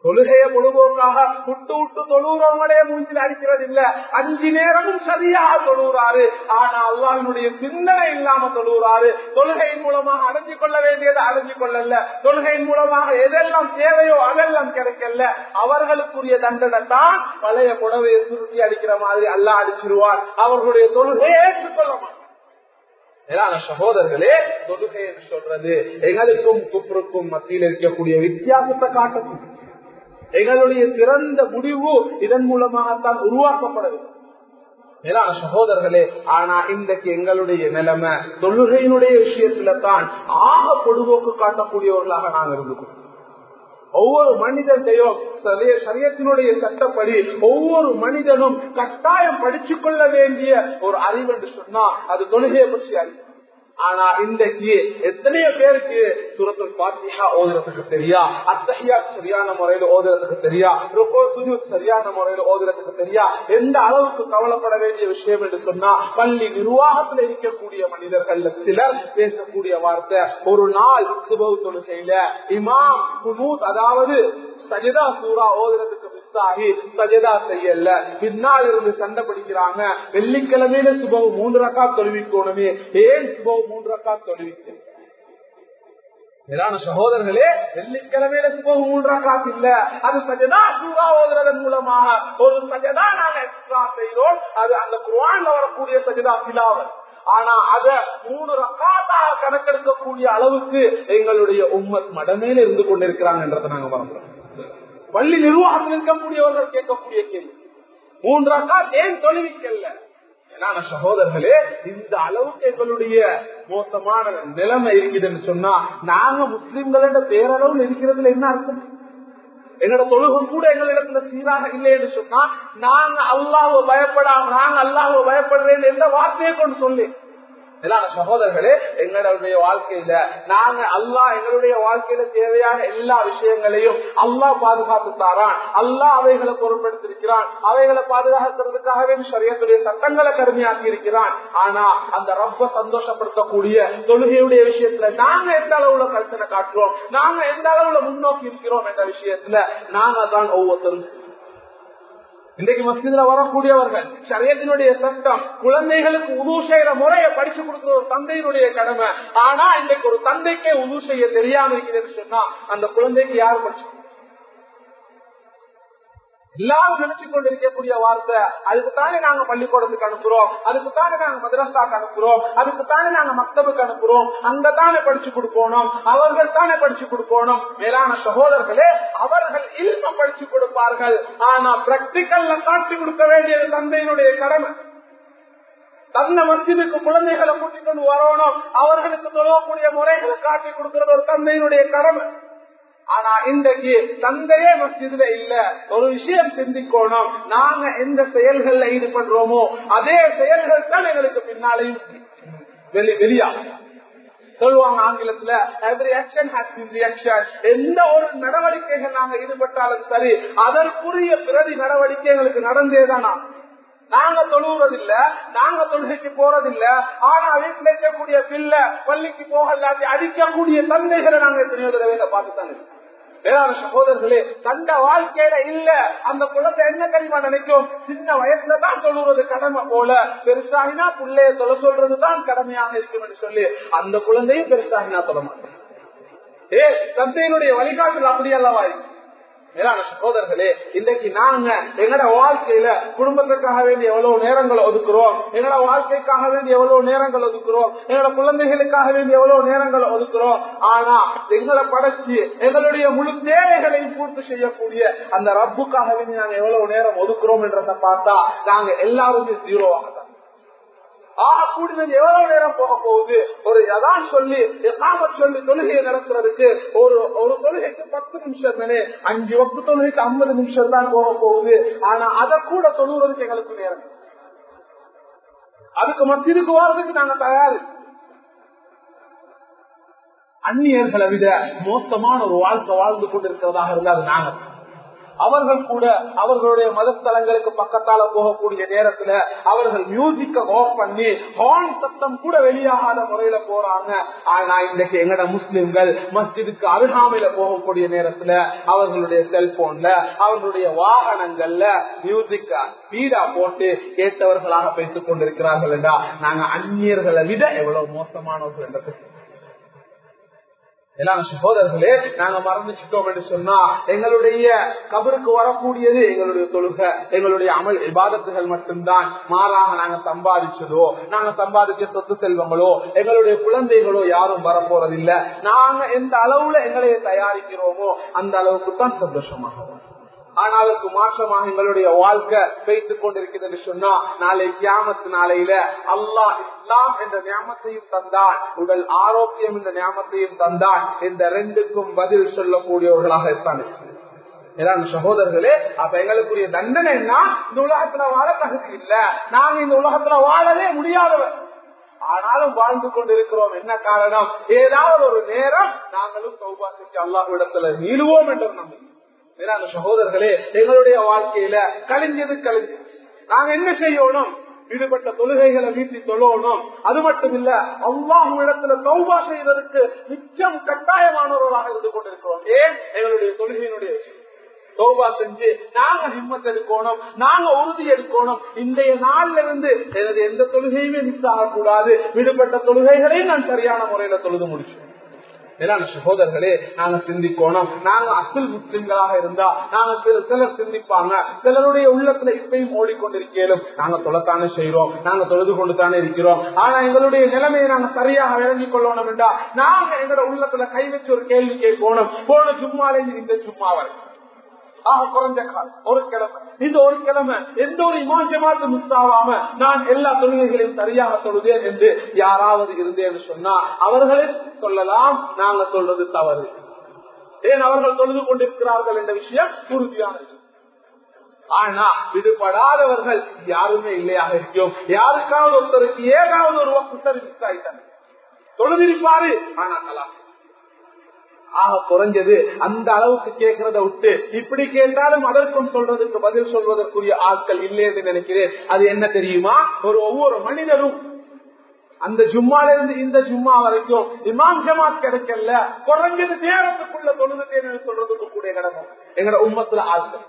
தொழுகைய முழுவோக்காக விட்டு விட்டு தொழுறவங்களே மூஞ்சில் அடிக்கிறது இல்ல அஞ்சு நேரமும் சரியாக தொழுகிறாரு. ஆனா அல்லாஹினுடைய சிந்தனை இல்லாம தொழுகிறாரு. தொழுகையின் மூலமாக அடைஞ்சு கொள்ள வேண்டியதை அடைஞ்சு கொள்ளல. தொழுகையின் மூலமாக எதெல்லாம் தேவையோ அதெல்லாம் கிடைக்கல. அவர்களுக்குரிய தண்டனை தான் பழைய புடவையை சுருட்டி அடிக்கிற மாதிரி அல்லா அடிச்சிருவார். அவர்களுடைய தொழுகையை ஏற்றுக்கொள்ள மாட்டார். சகோதரர்களே தொழுகை என்று சொல்றது எங்களுக்கும் குப்புருக்கும் மத்தியில் இருக்கக்கூடிய வித்தியாசத்தை காட்டக்கூடிய எங்களுடைய சிறந்த முடிவு இதன் மூலமாகத்தான் உருவாக்கப்படுது மேலான சகோதரர்களே ஆனா இன்றைக்கு எங்களுடைய நிலைமை தொழுகையினுடைய விஷயத்துல தான் ஆக பொழுதுபோக்கு காட்டக்கூடியவர்களாக நாங்கள் இருந்துக்கோம் ஒவ்வொரு மனிதத்தையும் சரியத்தினுடைய சட்டப்படி ஒவ்வொரு மனிதனும் கட்டாயம் படிச்சு கொள்ள வேண்டிய ஒரு அறிவு என்று சொன்னா அது தொழுகையை பற்றி அறிவு. ஆனா இன்றைக்கு எத்தனையோ பேருக்கு சுரத்தில் பாத்தியா ஓதுறதுக்கு தெரியா? அத்தகையா சரியான முறையில ஓதுறதுக்கு தெரியா? ருக்கோ சுஜு சரியான முறையில ஓதுறதுக்கு தெரியா? எந்த அளவுக்கு கவலைப்பட வேண்டிய விஷயம் என்று சொன்னா பள்ளி நிர்வாகத்துல இருக்கக்கூடிய மனிதர்கள் சிலர் பேசக்கூடிய வார்த்தை ஒரு நாள் சுபவு தொழுகையில இமாம் குனூத் அதாவது சஜிதா சூரா ஓதுறதுக்கு ஆகி சஜதா செய்யல. பின்னால் இருந்து சண்டை பிடிக்கிறாங்க. வெள்ளிக்கிழமையில சுபவு மூன்று ரக்கா தொழுவிக்கணுமே. ஏன் சுபவு மூன்று ரக்கா தொழுவிக்க மேலான சகோதரர்களே வெள்ளிக்கிழமையில சுபகு மூன்றா காசு இல்ல. அது சஜதா சூறா ஓதுறதன் மூலமாக ஒரு சஜதா நாங்க எக்ஸ்ட்ரா செய்கிறோம் அது அந்த குரான்ல வரக்கூடிய சஜதா பிலாவல் ஆனா அத மூணு ரக்காத்தாக கணக்கெடுக்கக்கூடிய அளவுக்கு எங்களுடைய உம்மத் மடமேல இருந்து கொண்டிருக்கிறாங்கன்றதை நாங்க மறந்துறோம். பள்ளி நிர்வாகம் இருக்கக்கூடியவர்கள் கேட்கக்கூடிய கேள்வி. மூன்றாக்கா ஏன் தொழுவிக்கல்ல? ஏன்னா சகோதரர்களே இந்த அளவுக்கு எங்களுடைய மோசமான நிலைமை இருக்குதுன்னு சொன்னா நாங்க முஸ்லிம்களோட பேரளவில் இருக்கிறதுல என்ன அர்த்தம்? எங்களோட தொழுகம் கூட எங்களிடத்துல சீராக இல்லைன்னு சொன்னா நாங்க அல்லாஹ் பயப்படாம நாங்க அல்லாஹ் பயப்படுறேன்னு எந்த வார்த்தையை கொண்டு சொல்லி இல்லாத சகோதரர்களே எங்களுடைய வாழ்க்கையில நாங்க அல்லாஹ் எங்களுடைய வாழ்க்கையில தேவையான எல்லா விஷயங்களையும் அல்லாஹ் பாதுகாத்து தாரான் அல்லாஹ் அவைகளை பொருட்படுத்திருக்கிறான் அவைகளை பாதுகாக்கிறதுக்காகவே சரியத்துடைய சட்டங்களை கடுமையாக்கி இருக்கிறான் ஆனா அந்த ரொம்ப சந்தோஷப்படுத்தக்கூடிய தொழுகையுடைய விஷயத்துல நாங்க எந்த அளவுல கருத்தனை காட்டுறோம்? நாங்க எந்த அளவுல முன்னோக்கி இருக்கிறோம் என்ற விஷயத்துல நாங்க தான் ஒவ்வொருத்தரும் இன்றைக்கு மஸ்ஜிதுல வரக்கூடியவர்கள் சரியத்தினுடைய சட்டம் குழந்தைகளுக்கு உதவு செய்யற முறையை படிச்சு கொடுக்கிற ஒரு தந்தையினுடைய கடமை. ஆனா இன்றைக்கு ஒரு தந்தைக்கே உதவு செய்ய தெரியாம இருக்கிறது சொன்னா அந்த குழந்தைக்கு யார் படிச்சு எல்லாரும் நினைச்சு கொண்டிருக்கக்கூடிய வார்த்தை அதுக்குத்தானே நாங்க பள்ளிக்கூடத்துக்கு அனுப்புறோம் அதுக்குத்தானே நாங்க மதரசாக்கு அனுப்புறோம் அதுக்குத்தானே நாங்க மக்தபுக்கு அனுப்புறோம் அங்கதானே படிச்சு கொடுக்கணும் அவர்கள் தானே படிச்சு கொடுக்கணும். மேலான சகோதரர்களே அவர்கள் இல்ம படிச்சு கொடுப்பார்கள். ஆனா பிராக்டிக்கல்ல காட்டி கொடுக்க வேண்டியது தந்தையினுடைய கடமை. தன்னை மசிதுக்கு குழந்தைகளை கூட்டிக் கொண்டு வரணும். அவர்களுக்கு தொழக்கூடிய முறைகளை காட்டி கொடுக்கிறது ஒரு தந்தையினுடைய கடமை. ஆனா இன்றைக்கு தந்தையே மசிதுல இல்ல. ஒரு விஷயம் சிந்திக்கணும். நாங்க எந்த செயல்கள்ல ஈடுபடுறோமோ அதே செயல்கள் தான் எங்களுக்கு பின்னாலையும் வெளி வெளியாகும். சொல்லுவாங்க ஆங்கிலத்துல எவ்ரி ஆக்ஷன் ஹாஸ் ரியாக்ஷன் எந்த ஒரு நடவடிக்கைகள் நாங்க ஈடுபட்டாலும் சரி அதற்குரிய பிரதி நடவடிக்கை எங்களுக்கு நடந்தேதானா நாங்க தொழுவுறதில்ல நாங்க தொழுகைக்கு போறதில்ல ஆனா வீட்டுல இருக்கக்கூடிய பிள்ளை பள்ளிக்கு போக அடிக்கக்கூடிய தந்தைகளை நாங்க எத்தனையோ தடவை பார்த்துத்தாங்க வேளாண் சகோதரர்களே தந்த வாழ்க்கையில இல்ல. அந்த குழந்தை என்ன தெரியுமா நினைக்கும்? சின்ன வயசுல தான் தொழுவது கடமை போல. பெருசாகினா பிள்ளைய தொலை சொல்றது தான் கடமையாக இருக்கும் சொல்லி அந்த குழந்தையும் பெருசாகினா தொலை மாட்டேன் ஏ தந்தையினுடைய வழிகாட்டில் அப்படி அல்லவா இருக்கு மேலான சகோதரர்களே இன்றைக்கு நாங்க எங்கட வாழ்க்கையில குடும்பத்துக்காக வேண்டிய எவ்வளவு நேரங்கள் ஒதுக்குறோம் எங்கட வாழ்க்கைக்காக வேண்டிய எவ்வளவு நேரங்கள் ஒதுக்குறோம் எங்களோட குழந்தைகளுக்காக வேண்டிய எவ்வளவு நேரங்கள் ஒதுக்குறோம் ஆனா எங்களை படைச்சு எங்களுடைய முழு தேவைகளை பூர்த்தி செய்யக்கூடிய அந்த ரப்புக்காக வேண்டி நாங்க எவ்வளவு நேரம் ஒதுக்குறோம் என்றதை பார்த்தா நாங்க எல்லாருமே ஜீரோவாக ஆக கூடினது எவ்வளவு நேரம் போக போகுது? ஒரு எதா சொல்லி காமத் சொல்லி தொழுகையை நடத்துறதுக்கு ஒரு ஒரு தொழுகைக்கு பத்து நிமிஷம் தானே? அஞ்சு வப்பு தொழுகைக்கு ஐம்பது நிமிஷம் தான் போக போகுது. ஆனா அதை கூட தொழுகிறதுக்கு எங்களுக்கு நேரம் அதுக்கு மத்தியதுக்கு வர்றதுக்கு நாங்க தயாரு. அந்நியர்களை விட மோசமான ஒரு வாழ்க்கை வாழ்ந்து கொண்டிருக்கிறதாக இருந்தால் நாங்கள் அவர்கள் கூட அவர்களுடைய மதத்தலங்களுக்கு பக்கத்தால போகக்கூடிய நேரத்துல அவர்கள் மியூசிக்க ஆஃப் பண்ணி ஹார்ன் சத்தம் கூட வெளியாகாத முறையில போறாங்க. ஆனா இன்றைக்கு எங்கட முஸ்லிம்கள் மஸ்ஜிதுக்கு அருகாமையில போகக்கூடிய நேரத்துல அவர்களுடைய செல்போன்ல அவர்களுடைய வாகனங்கள்ல மியூசிக் ஸ்பீடா போட்டு கேட்டவர்களாக பேசிக் கொண்டிருக்கிறார்கள் என்றா நாங்க அந்நியர்களை விட எவ்வளவு மோசமானவர்கள் என்ற எல்லாம் சகோதரர்களே நாங்க மறந்துச்சிட்டோம் என்று சொன்னா எங்களுடைய கபருக்கு வரக்கூடியது எங்களுடைய தொழுகை எங்களுடைய அமல் விவாதத்துகள் மட்டும்தான். மாறாக நாங்க சம்பாதிச்சதோ நாங்க சம்பாதிச்ச சொத்து செல்வங்களோ எங்களுடைய குழந்தைகளோ யாரும் வரப்போறதில்லை. நாங்க எந்த அளவுல எங்களை தயாரிக்கிறோமோ அந்த அளவுக்கு தான் சந்தோஷமாக ஆனால் அதற்கு மாற்றமாக எங்களுடைய வாழ்க்கை வைத்துக் கொண்டிருக்கிறது என்று சொன்னா நாளை கியாமத்து நாளையில அல்லாஹ் இஸ்லாம் என்ற நியமத்தையும் தந்தான் உடல் ஆரோக்கியம் என்ற நியமத்தையும் தந்தான் இந்த ரெண்டுக்கும் பதில் சொல்லக்கூடியவர்களாக இருப்பாங்க சகோதரர்களே அப்ப எங்களுக்குரிய தண்டனை என்ன? இந்த உலகத்துல வாழ தகுதி இல்ல. நாங்க இந்த உலகத்துல வாழவே முடியாதவர். ஆனாலும் வாழ்ந்து கொண்டிருக்கிறோம். என்ன காரணம்? ஏதாவது ஒரு நேரம் நாங்களும் சௌபாசிக்கு அல்லாஹ்விடத்துல நீளுவோம் என்று நம்பிக்கை மேலான சகோதரர்களே எங்களுடைய வாழ்க்கையில கழிஞ்சது கழிஞ்சு நாங்க என்ன செய்யணும்? ஈடுபட்ட தொழுகைகளை வீட்டி தொழணும். அது மட்டும் இல்ல அவ்வாஹும் இடத்துல தௌபா செய்வதற்கு மிச்சம் கட்டாயமானவர்களாக இருந்து கொண்டிருக்கிறோம். ஏன்? எங்களுடைய தொழுகையினுடைய தௌபா செஞ்சு நாங்க ஹிம்மத் எடுக்கணும் நாங்க உறுதி எடுக்கணும். இன்றைய நாள்ல இருந்து எனது எந்த தொழுகையுமே மிஸ் ஆகக்கூடாது. விடுபட்ட தொழுகைகளையும் நான் சரியான முறையில தொழுது முடிச்சோம் மேலான சகோதரர்களே நாங்க சிந்திக்கணும். நாங்க அசல் முஸ்லிம்களாக இருந்தா நாங்க சிலர் சிந்திப்பாங்க. சிலருடைய உள்ளத்துல இப்பயும் ஓடிக்கொண்டிருக்கலும் நாங்க தொலைத்தானே செய்யறோம் நாங்க தொழுது கொண்டு தானே இருக்கிறோம். ஆனா எங்களுடைய நிலைமையை நாங்க சரியாக விளங்கிக் கொள்ளணும் என்றா நாங்க எங்களோட உள்ளத்துல கை வச்சு ஒரு கேள்வி கேட்கணும். போன சும்மாலே இந்த சும்மாவை ஆக குறைஞ்ச ஒரு கிழமை. இந்த ஒரு கிழமை எந்த ஒரு இமாஞ்சமாத்து மிஸ் நான் எல்லா தொழுகைகளையும் சரியாக தொழுதேன் என்று யாராவது இருந்தேன் சொன்னா அவர்களே சொல்லலாம் நாங்க சொல்றது தவறு. ஏன் அவர்கள் தொழுது கொண்டிருக்கிறார்கள் என்ற விஷயம் உறுதியான ஆனா விடுபடாதவர்கள் யாருமே இல்லையாக இருக்கோம். யாருக்காவது ஒருத்தருக்கு ஏதாவது ஒரு வகுத்தர் மிஸ் ஆயிட்டாங்க. தொழுதிருப்பாரு ஆனா கலாம் ஆக குறைஞ்சது அந்த அளவுக்கு கேட்கறத விட்டு இப்படி கேட்டாலும் அதற்கும் சொல்றதுக்கு பதில் சொல்வதற்குரிய ஆட்கள் இல்லை என்று நினைக்கிறேன். அது என்ன தெரியுமா? ஒரு ஒவ்வொரு மனிதரும் அந்த ஜும்மால இருந்து இந்த ஜும்மா வரைக்கும் இமாம் ஜமாத் கிடைக்கல குறைஞ்சது நேரத்துக்குள்ள தொழுதுட்டேன்னு சொல்றதுக்கு கூட கிடக்கும் எங்கட உம்மத்துல ஆட்கள்.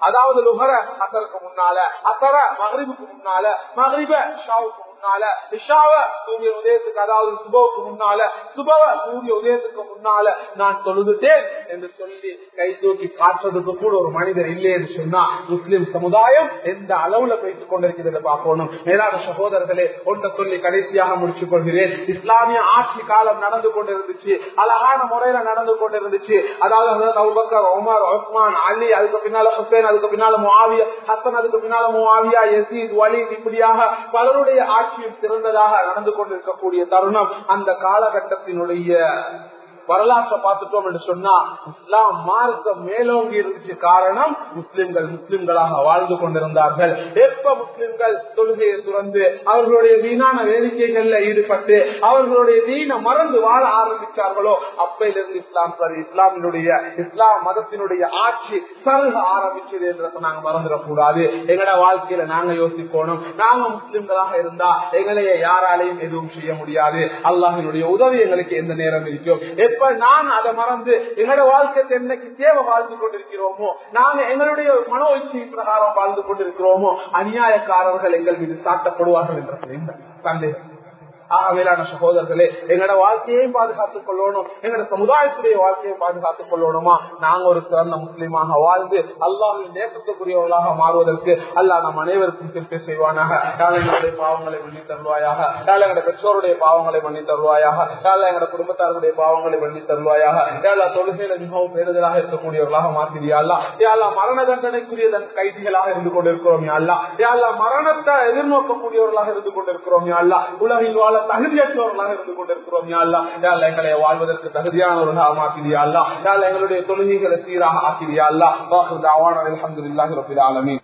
அதாவது லுகர அசருக்கு முன்னால அசர மகரிபுக்கு முன்னால மகரிப ஷாவுக்கு முன்னால இஷாவ சூரிய உதயத்துக்கு அதாவது சுபவுக்கு முன்னால சுபவ சூரிய உதயத்துக்கு முன்னால நான் தொழுதுட்டேன் என்று சொல்லி கை தூக்கி காற்றதுக்கு கூட ஒரு மனிதர் இல்லை என்று சொன்னா முஸ்லிம் சமுதாயம் எந்த அளவுல பேசிக் கொண்டிருக்கிறது பார்க்கணும். மேலான சகோதரர்களே ஒன்றை சொல்லி கடைசியாக முடிச்சுக் கொள்கிறேன். இஸ்லாமிய ஆட்சி காலம் நடந்து கொண்டிருந்துச்சு அழகான முறையில நடந்து கொண்டிருந்துச்சு. அதாவது ஹசரத் உமர் உஸ்மான் அலி அதுக்கு பின்னால ஹுசேன் அதுக்கு பின்னால முவாவியா ஹசன் அதுக்கு பின்னால முவாவியா யசீத் வலீத் இப்படியாக பலருடைய ஆட்சியும் சிறந்ததாக நடந்து கொண்டிருக்கக்கூடிய தருணம் அந்த காலகட்டத்தினுடைய வரலாற்றை பார்த்துட்டோம் என்று சொன்னா இஸ்லாம் மார்க்கம் மேலோங்கி இருந்துச்சு காரணம் முஸ்லிம்கள் முஸ்லிம்களாக வாழ்ந்து கொண்டிருந்தார்கள். எப்ப முஸ்லிம்கள் தொழுகையை துறந்து அவர்களுடைய வீணான வேடிக்கைகள்ல ஈடுபட்டு அவர்களுடைய வீண மறந்து வாழ ஆரம்பிச்சார்களோ அப்பையிலிருந்து இஸ்லாம் சரி இஸ்லாமினுடைய இஸ்லாம் மதத்தினுடைய ஆட்சி சருக ஆரம்பிச்சது என்றதை நாங்க மறந்துடக்கூடாது. எங்கட வாழ்க்கையில நாங்க யோசிக்கணும். நாங்க முஸ்லிம்களாக இருந்தா எங்களைய யாராலையும் எதுவும் செய்ய முடியாது. அல்லாஹினுடைய உதவி எங்களுக்கு எந்த நேரம் இருக்கும்? இப்ப நான் அதை மறந்து எங்களோட வாழ்க்கை என்னைக்கு தேவை வாழ்ந்து கொண்டிருக்கிறோமோ நாங்க எங்களுடைய மனோ உச்சி பிரகாரம் வாழ்ந்து கொண்டிருக்கிறோமோ அநியாயக்காரர்கள் எங்கள் மீது சாட்டப்படுவார்கள் என்ற சந்தேகம் ஆகவேலான சகோதரர்களே எங்களோட வாழ்க்கையையும் பாதுகாத்துக் கொள்ளணும். எங்களோட சமுதாயத்துடைய வாழ்க்கையை பாதுகாத்துக் கொள்ளணுமா? நாங்க ஒரு சிறந்த முஸ்லீமாக வாழ்ந்து அல்லாவின் நேசத்துக்குரியவர்களாக மாறுவதற்கு அல்லாஹ் நம் அனைவருக்கும் திருப்பி செய்வானாக. எங்களுடைய பாவங்களை மன்னி தருவாயாக? எங்களுடைய பெற்றோருடைய பாவங்களை மன்னி தருவாயாக? எங்களுடைய குடும்பத்தாருடைய பாவங்களை மன்னி தருவாயாக? எல்லா தொழுகையில மிகவும் பேருதலாக இருக்கக்கூடியவர்களாக மாற்றியா யாழ்லா மரண தண்டனைக்குரிய கைதிகளாக இருந்து கொண்டிருக்கிறோம் யாழ்லா யாழ்லா மரணத்தை எதிர்நோக்கக்கூடியவர்களாக இருந்து கொண்டிருக்கிறோம் யாழ்லா உலகில் வாழ தகுதியற்றவர்களாக இருந்து கொண்டிருக்கிறோம். யாழ்லா யாழ் எங்களை வாழ்வதற்கு தகுதியானவர்களாக மாற்றியா யாழ் எங்களுடைய தொழுகைகளை சீராக ஆக்கிறியா அல்லா அலமதுல்லாஹி ரபில் ஆலமீன்.